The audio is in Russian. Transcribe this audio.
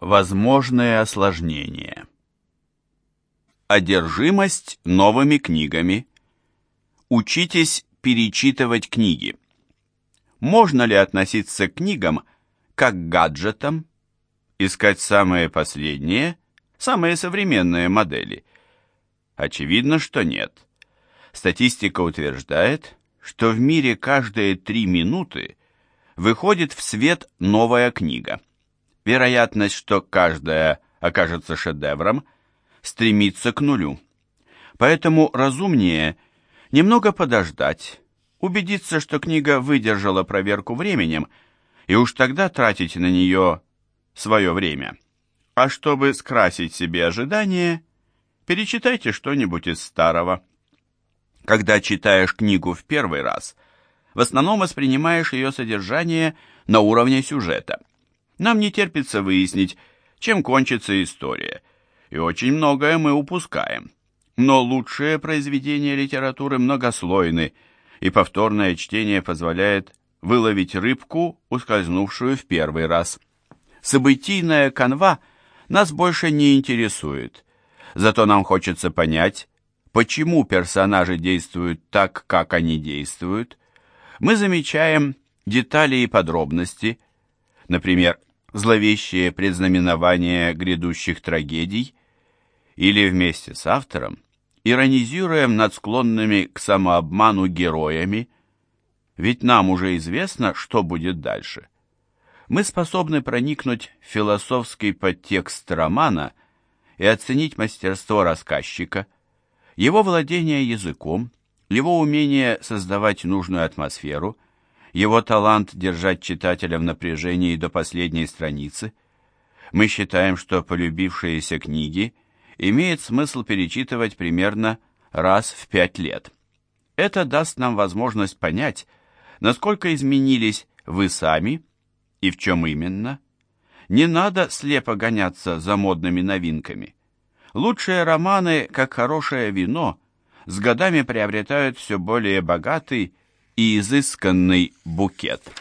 Возможные осложнения. Одержимость новыми книгами. Учитесь перечитывать книги. Можно ли относиться к книгам как к гаджетам, искать самые последние, самые современные модели? Очевидно, что нет. Статистика утверждает, что в мире каждые три минуты выходит в свет новая книга – вероятность, что каждая окажется шедевром, стремится к нулю. Поэтому разумнее немного подождать, убедиться, что книга выдержала проверку временем, и уж тогда тратить на нее свое время. А чтобы скрасить себе ожидания, перечитайте что-нибудь из старого. Когда читаешь книгу в первый раз, в основном воспринимаешь ее содержание на уровне сюжета – нам не терпится выяснить, чем кончится история, и очень многое мы упускаем. Но лучшие произведения литературы многослойны, и повторное чтение позволяет выловить рыбку, ускользнувшую в первый раз. Событийная канва нас больше не интересует, зато нам хочется понять, почему персонажи действуют так, как они действуют. Мы замечаем детали и подробности, например, зловещее предзнаменование грядущих трагедий, или вместе с автором иронизируем над склонными к самообману героями, ведь нам уже известно, что будет дальше. Мы способны проникнуть в философский подтекст романа и оценить мастерство рассказчика, его владение языком, его умение создавать нужную атмосферу – его талант держать читателя в напряжении до последней страницы. Мы считаем, что полюбившиеся книги имеет смысл перечитывать примерно раз в пять лет. Это даст нам возможность понять, насколько изменились вы сами и в чем именно. Не надо слепо гоняться за модными новинками. Лучшие романы, как хорошее вино, с годами приобретают все более богатый и изысканный букет.